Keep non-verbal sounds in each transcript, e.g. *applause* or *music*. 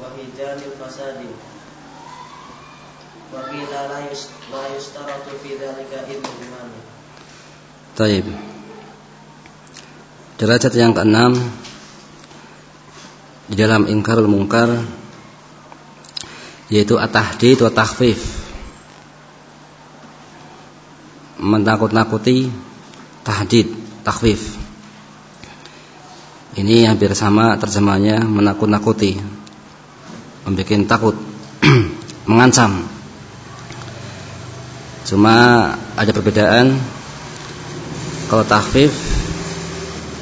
وهجان الفساد وقيل لا يشترط في ذلك إذن الإمام طيب Derajat yang keenam di dalam ingkarul mungkar yaitu at-tahdid wa takhfif. Menakut-nakuti tahdid, takhfif. Ini hampir sama terjemahnya menakut-nakuti. Membuat takut, *clears throat* mengancam. Cuma ada perbedaan. Kalau tahfif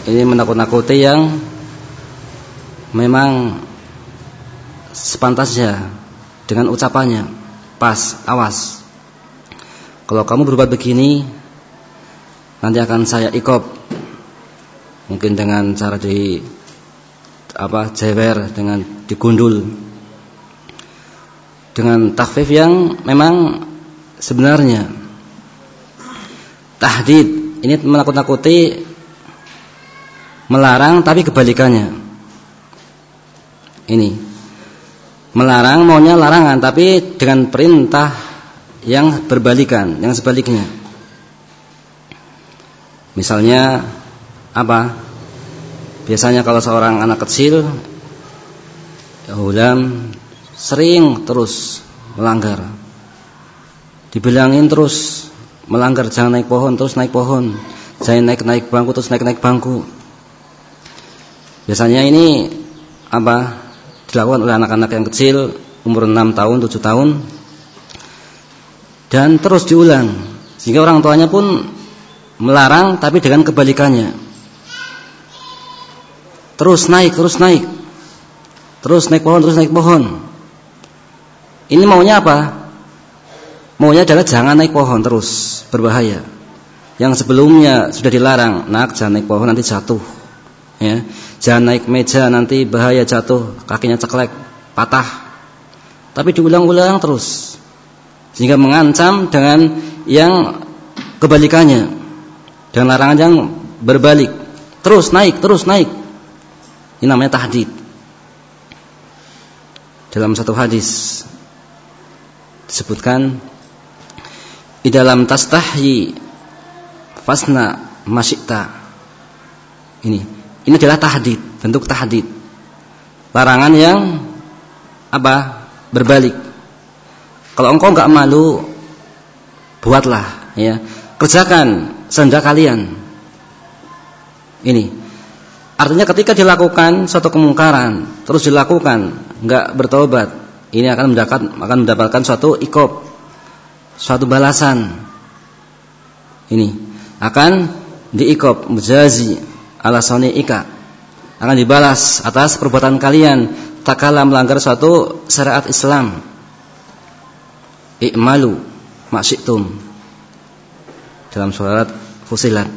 ini menakut-nakuti yang memang sepantasnya dengan ucapannya pas, awas. Kalau kamu berbuat begini nanti akan saya ikop mungkin dengan cara di apa jewer dengan digundul dengan takfif yang memang sebenarnya. Tahdid ini menakut-nakuti melarang tapi kebalikannya. Ini melarang maunya larangan tapi dengan perintah yang berbalikan yang sebaliknya. Misalnya apa? Biasanya kalau seorang anak kecil ya ulam sering terus melanggar. Dibilangin terus melanggar jangan naik pohon terus naik pohon. Jangan naik naik bangku terus naik naik bangku. Biasanya ini apa? Dilakukan oleh anak-anak yang kecil umur 6 tahun, 7 tahun dan terus diulang sehingga orang tuanya pun melarang tapi dengan kebalikannya Terus naik, terus naik. Terus naik pohon, terus naik pohon. Ini maunya apa? Maunya adalah jangan naik pohon terus, berbahaya. Yang sebelumnya sudah dilarang, nak jangan naik pohon nanti jatuh. Ya. Jangan naik meja nanti bahaya jatuh, kakinya ceklek, patah. Tapi diulang-ulang terus. Sehingga mengancam dengan yang kebalikannya. Dengan larangan yang berbalik. Terus naik, terus naik. Ini namanya tahdid. Dalam satu hadis disebutkan di dalam tastahyi fasna masyikta. Ini ini adalah tahdid, bentuk tahdid. Larangan yang apa? Berbalik. Kalau engkau enggak malu, buatlah ya. Kerjakan senda kalian. Ini Artinya ketika dilakukan suatu kemungkaran terus dilakukan nggak bertobat, ini akan mendapat akan mendapatkan suatu ikop, suatu balasan. Ini akan diikop mujazi ala ika akan dibalas atas perbuatan kalian tak kalah melanggar suatu syariat Islam. I'malu maksitum dalam surat Fusilat.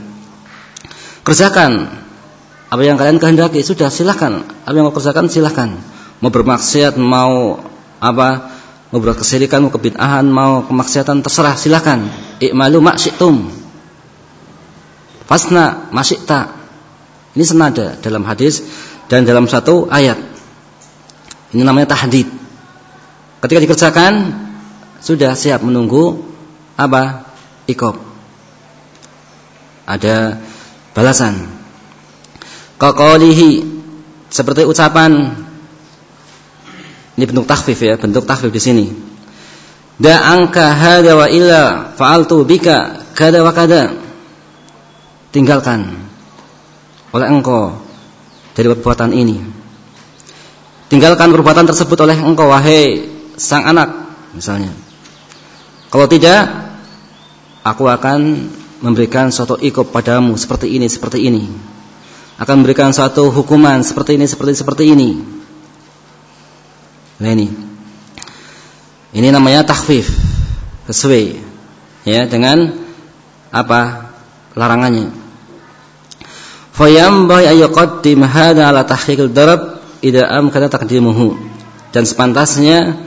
Kerjakan apa yang kalian kehendaki sudah silahkan. Apa yang mau kerjakan silahkan. Mau bermaksiat, mau apa, mau berbuat kesirikan, mau kebid'ahan, mau kemaksiatan terserah silahkan. I'malu maksitum. Fasna masyikta. Ini senada dalam hadis dan dalam satu ayat. Ini namanya tahdid. Ketika dikerjakan sudah siap menunggu apa? Ikop. Ada balasan. Kaqalihi seperti ucapan ini bentuk takhfif ya, bentuk takhfif di sini. Da'anka hada wa illa fa'altu bika kada wa kada. Tinggalkan oleh engkau dari perbuatan ini. Tinggalkan perbuatan tersebut oleh engkau wahai sang anak misalnya. Kalau tidak aku akan memberikan suatu ikop padamu seperti ini, seperti ini akan memberikan suatu hukuman seperti ini seperti seperti ini. Nah ini. Ini namanya takhfif. Sesuai ya dengan apa? larangannya. Fayambaghi ay yuqaddim hadha ala tahqiqil darab idza amkana taqdimuhu. Dan sepantasnya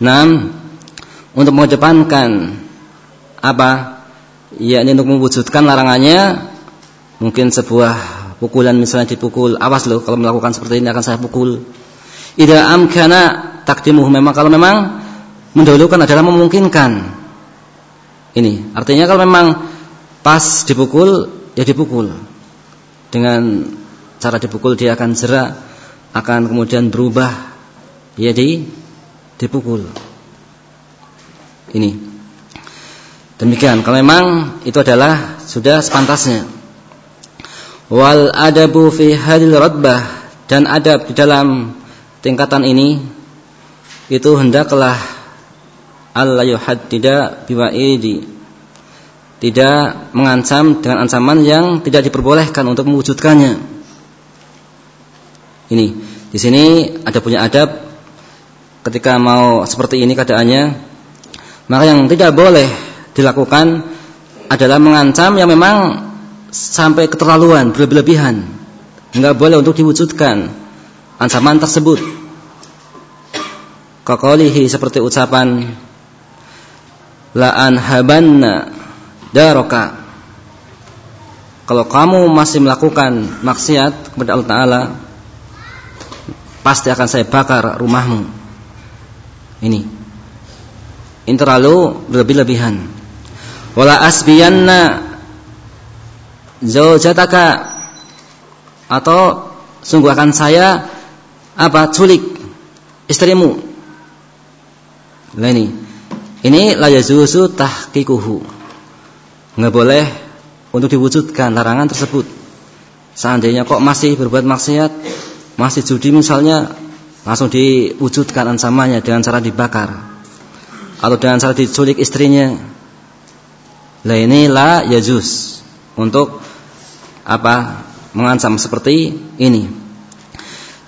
enam untuk mengedepankan apa? yakni untuk mewujudkan larangannya mungkin sebuah pukulan misalnya dipukul, awas loh kalau melakukan seperti ini akan saya pukul. Idza amkana takdimuhu memang kalau memang mendahulukan adalah memungkinkan. Ini artinya kalau memang pas dipukul ya dipukul. Dengan cara dipukul dia akan jerak, akan kemudian berubah ya di dipukul. Ini. Demikian kalau memang itu adalah sudah sepantasnya. Wal adabu fi hadil radbah dan adab di dalam tingkatan ini itu hendaklah Allah yuhaddida biwa'idi tidak mengancam dengan ancaman yang tidak diperbolehkan untuk mewujudkannya. Ini di sini ada punya adab ketika mau seperti ini keadaannya maka yang tidak boleh dilakukan adalah mengancam yang memang sampai keterlaluan berlebihan enggak boleh untuk diwujudkan ancaman tersebut. Kakolihi seperti ucapan la habanna daroka. Kalau kamu masih melakukan maksiat kepada Allah Taala, pasti akan saya bakar rumahmu. Ini. Ini terlalu berlebih-lebihan. Wala asbiyanna zaujataka atau sungguh akan saya apa culik istrimu. Nah ini. Ini la yajuzu tahqiquhu. Enggak boleh untuk diwujudkan larangan tersebut. Seandainya kok masih berbuat maksiat, masih judi misalnya, langsung diwujudkan ancamannya dengan cara dibakar atau dengan cara diculik istrinya. Lah ini la yajuz untuk apa? mengancam seperti ini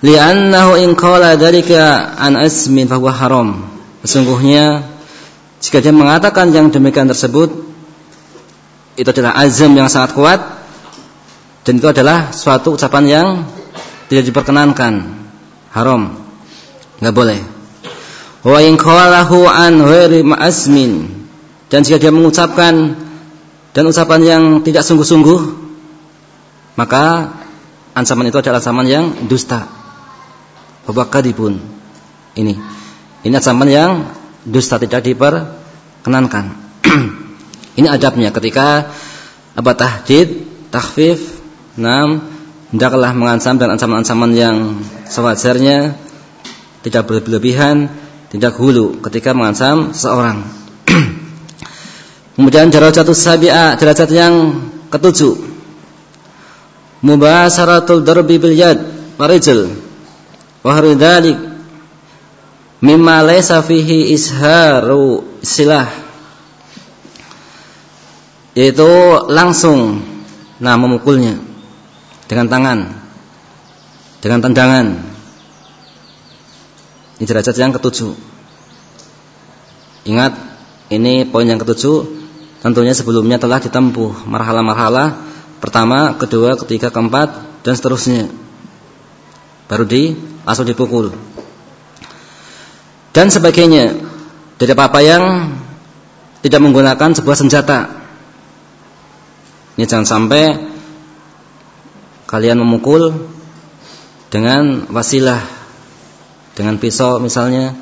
li'annahu in qala dzalika an asmin fa haram. Sesungguhnya jika dia mengatakan yang demikian tersebut itu adalah azam yang sangat kuat dan itu adalah suatu ucapan yang tidak diperkenankan, haram. Enggak boleh. Wa in qalahu an ghairi ma'asmin dan jika dia mengucapkan dan ucapan yang tidak sungguh-sungguh maka ancaman itu adalah ancaman yang dusta bahwa kadibun ini. Ini ancaman yang dusta tidak diperkenankan. *clears throat* Ini adabnya ketika apa tahdid takhfif enam hendaklah mengancam dan ancaman-ancaman yang sewajarnya tidak berlebihan tidak hulu ketika mengancam seorang *clears throat* kemudian darajatus sabi'a derajat yang ketujuh. Mubasaratul darbi bil yad warijl wa dzalik mimma laysa fihi isharu silah. Yaitu langsung. Nah memukulnya. Dengan tangan. Dengan tendangan. Ini derajat yang ketujuh. Ingat ini poin yang ketujuh. Tentunya sebelumnya telah ditempuh marhalah-marhalah pertama, kedua, ketiga, keempat dan seterusnya baru di langsung dipukul. Dan sebagainya. Tidak apa-apa yang tidak menggunakan sebuah senjata. Ini jangan sampai kalian memukul dengan wasilah dengan pisau misalnya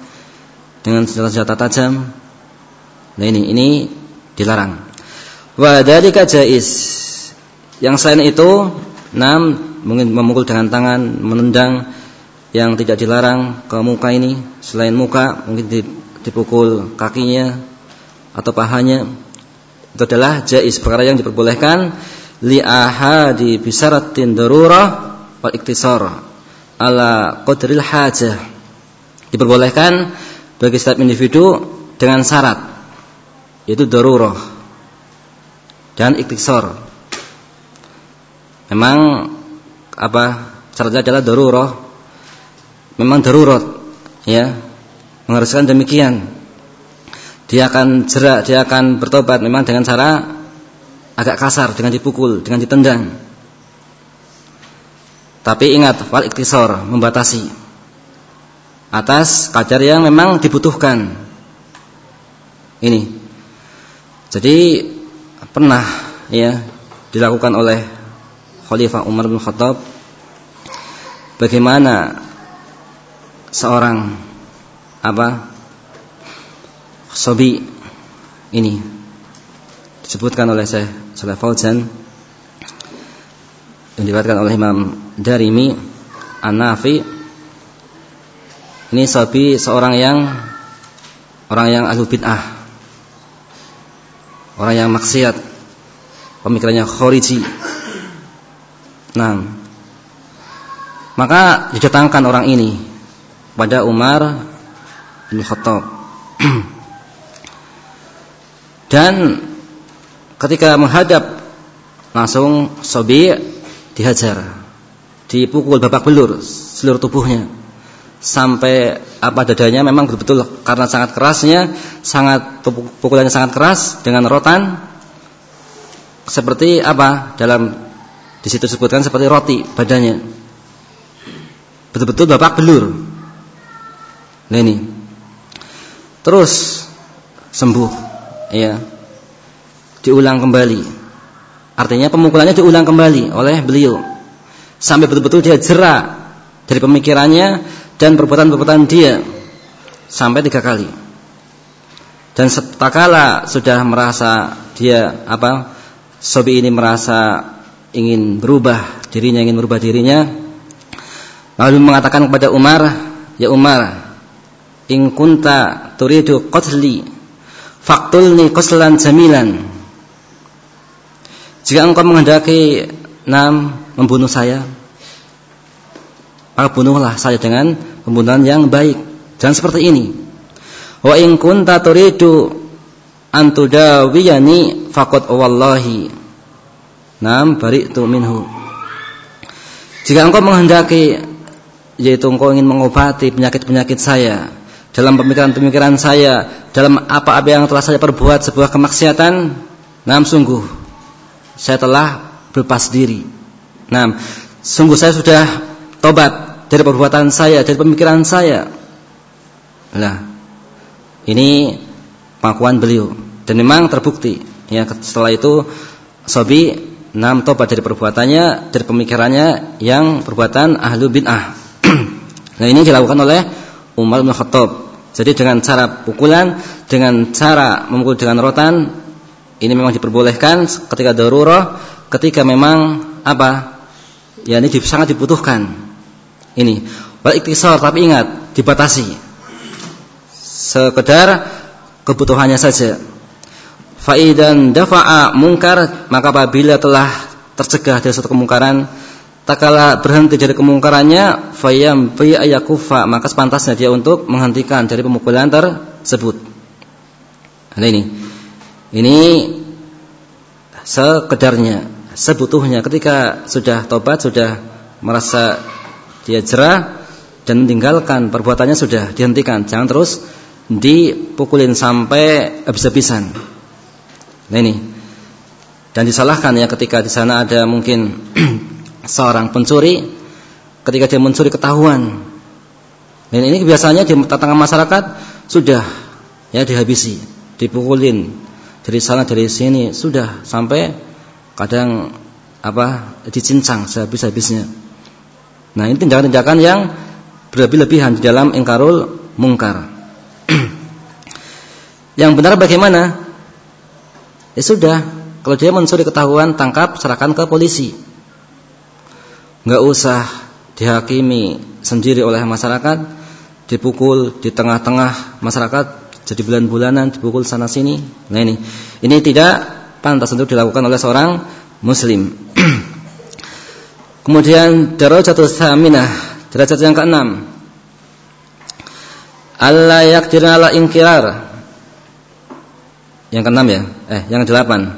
dengan senjata-senjata tajam. Nah ini ini dilarang. Wa dzalika jaiz. Yang selain itu enam mungkin memukul dengan tangan, menendang yang tidak dilarang ke muka ini. Selain muka mungkin dipukul kakinya atau pahanya. Itu adalah jais perkara yang diperbolehkan. Li ahadi bisaratin darurah wal iktisar ala qadril hajah. Diperbolehkan bagi setiap individu dengan syarat yaitu darurah dan iktisar. Memang apa syaratnya adalah darurat memang darurat ya. Mengharuskan demikian. Dia akan jerak dia akan bertobat memang dengan cara agak kasar dengan dipukul dengan ditendang. Tapi ingat wal iktisor membatasi. Atas kadar yang memang dibutuhkan. Ini. Jadi pernah ya dilakukan oleh Khalifah Umar bin Khattab bagaimana seorang apa sobi ini disebutkan oleh Syekh Saleh Fauzan yang diriwayatkan oleh Imam Darimi An-Nafi. Ini sobi seorang yang orang yang ahlu bid'ah orang yang maksiat pemikirannya khoriji nah maka didatangkan orang ini pada Umar bin Khattab. *clears throat* Dan ketika menghadap langsung sobi dihajar. Dipukul babak belur seluruh tubuhnya. Sampai apa dadanya memang betul-betul karena sangat kerasnya, sangat pukulannya sangat keras dengan rotan. Seperti apa? Dalam di situ disebutkan seperti roti badannya. Betul-betul babak belur. Nah ini. Terus sembuh ya. Diulang kembali. Artinya pemukulannya diulang kembali oleh beliau. Sampai betul-betul dia jerak dari pemikirannya dan perbuatan-perbuatan dia sampai tiga kali. Dan setakala sudah merasa dia apa sobi ini merasa ingin berubah dirinya ingin berubah dirinya lalu mengatakan kepada Umar ya Umar in kunta turidu qatli faqtulni qaslan jamilan jika engkau menghendaki nam membunuh saya maka bunuhlah saya dengan pembunuhan yang baik. Jangan seperti ini. Wa in kunta turidu an tudawiyani faqad wallahi. Nam bari'tu minhu. Jika engkau menghendaki yaitu engkau ingin mengobati penyakit-penyakit saya dalam pemikiran-pemikiran saya, dalam apa-apa yang telah saya perbuat sebuah kemaksiatan, nam sungguh saya telah berlepas diri. Nam, sungguh saya sudah tobat dari perbuatan saya, dari pemikiran saya. Nah, ini pengakuan beliau dan memang terbukti. Ya, setelah itu Sobi nam tobat dari perbuatannya, dari pemikirannya yang perbuatan ahlu bid'ah. *clears throat* nah, ini dilakukan oleh Umar bin Khattab. Jadi dengan cara pukulan, dengan cara memukul dengan rotan, ini memang diperbolehkan ketika darurat, ketika memang apa? Ya ini sangat dibutuhkan ini wal iktisar tapi ingat dibatasi sekedar kebutuhannya saja faidan dafa'a mungkar maka apabila telah tercegah dari satu kemungkaran tak kala berhenti dari kemungkarannya fayam fi ayakufa maka sepantasnya dia untuk menghentikan dari pemukulan tersebut nah ini ini sekedarnya sebutuhnya ketika sudah tobat sudah merasa dia jerah dan meninggalkan perbuatannya sudah dihentikan. Jangan terus dipukulin sampai habis-habisan. Nah ini. Dan disalahkan ya ketika di sana ada mungkin *clears throat* seorang pencuri ketika dia mencuri ketahuan. Dan ini biasanya di tengah masyarakat sudah ya dihabisi, dipukulin dari sana dari sini sudah sampai kadang apa dicincang sehabis-habisnya. Nah, ini tindakan-tindakan yang berlebih-lebihan di dalam ingkarul mungkar. *clears throat* yang benar bagaimana? Ya sudah, kalau dia mencuri ketahuan, tangkap, serahkan ke polisi. Enggak usah dihakimi sendiri oleh masyarakat, dipukul di tengah-tengah masyarakat jadi bulan-bulanan dipukul sana sini. Nah ini, ini tidak pantas untuk dilakukan oleh seorang muslim. *clears throat* Kemudian darajatul tsaminah, derajat yang keenam. Allah yakdirna ala ingkirar. Yang keenam ya? Eh, yang delapan.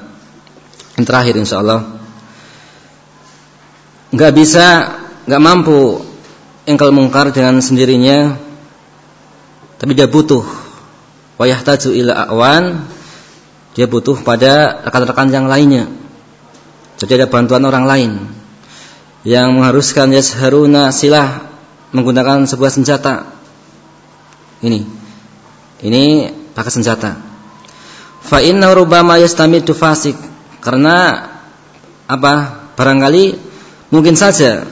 Yang terakhir insyaallah. Enggak bisa, enggak mampu engkal mungkar dengan sendirinya. Tapi dia butuh wayah taju ila awan. Dia butuh pada rekan-rekan yang lainnya. Jadi ada bantuan orang lain yang mengharuskan yasharuna silah menggunakan sebuah senjata. Ini. Ini pakai senjata. Fa inna rubbama yastamidu fasik. Karena apa? Barangkali mungkin saja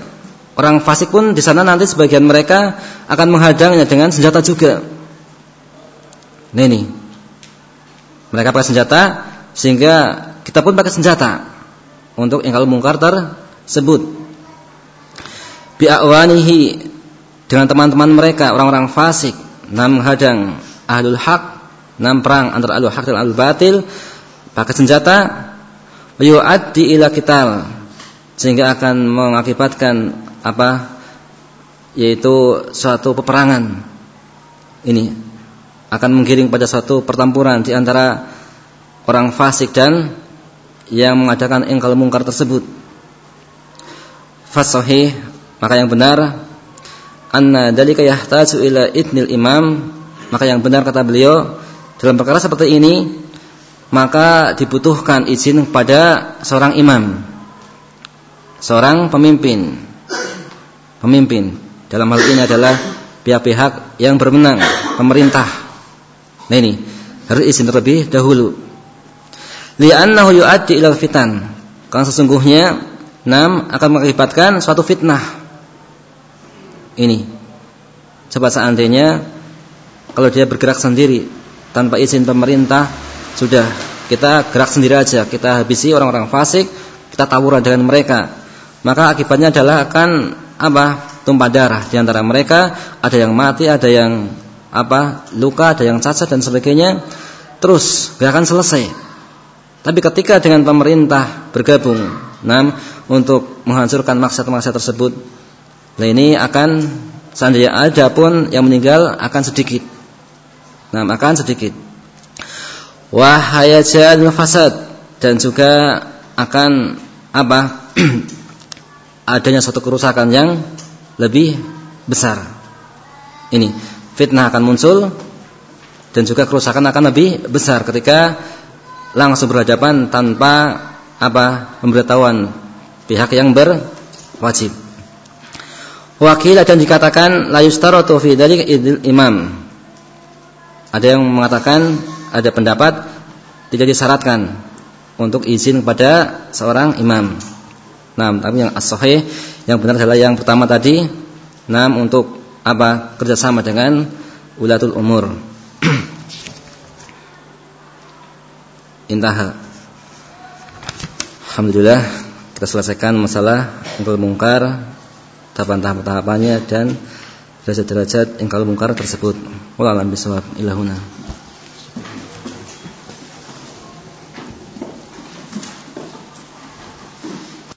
orang fasik pun di sana nanti sebagian mereka akan menghadangnya dengan senjata juga. Nah ini. Mereka pakai senjata sehingga kita pun pakai senjata untuk ingkar mungkar tersebut. Bi'awanihi dengan teman-teman mereka orang-orang fasik nam menghadang ahlul hak nam perang antara ahlul hak dan ahlul batil. Pakai senjata. Yu'addi ila kital sehingga akan mengakibatkan apa? Yaitu suatu peperangan. Ini akan menggiring pada suatu pertempuran di antara orang fasik dan yang mengadakan engkal mungkar tersebut. Fasohi maka yang benar anna dalika yahtaju ila idnil imam. Maka yang benar kata beliau dalam perkara seperti ini maka dibutuhkan izin kepada seorang imam. Seorang pemimpin. Pemimpin. Dalam hal ini adalah pihak-pihak yang berwenang pemerintah. Nah ini. Harus izin terlebih dahulu. Li'annahu yu'addi ila fitan. Karena sesungguhnya nam akan mengakibatkan suatu fitnah. Ini. Coba seandainya kalau dia bergerak sendiri tanpa izin pemerintah sudah kita gerak sendiri aja, kita habisi orang-orang fasik, kita tawuran dengan mereka. Maka akibatnya adalah akan apa? tumpah darah di antara mereka, ada yang mati, ada yang apa? luka, ada yang cacat dan sebagainya. Terus gak akan selesai. Tapi ketika dengan pemerintah bergabung, nam untuk menghancurkan maksud-maksud tersebut, nah ini akan seandainya ada pun yang meninggal akan sedikit. Nah, akan sedikit wahayajan fasad dan juga akan apa *clears throat* adanya suatu kerusakan yang lebih besar. Ini fitnah akan muncul dan juga kerusakan akan lebih besar ketika langsung berhadapan tanpa apa pemberitahuan pihak yang berwajib. Wakil dan dikatakan la yustaratu dzalika imam. Ada yang mengatakan ada pendapat tidak disyaratkan untuk izin kepada seorang imam. Nah, tapi yang as yang benar adalah yang pertama tadi, nah untuk apa kerjasama dengan ulatul umur. *clears throat* Intah. Alhamdulillah kita selesaikan masalah ingkar mungkar tahapan-tahapannya dan derajat-derajat ingkar mungkar tersebut. Wallahu a'lam bishawab. Ilahuna.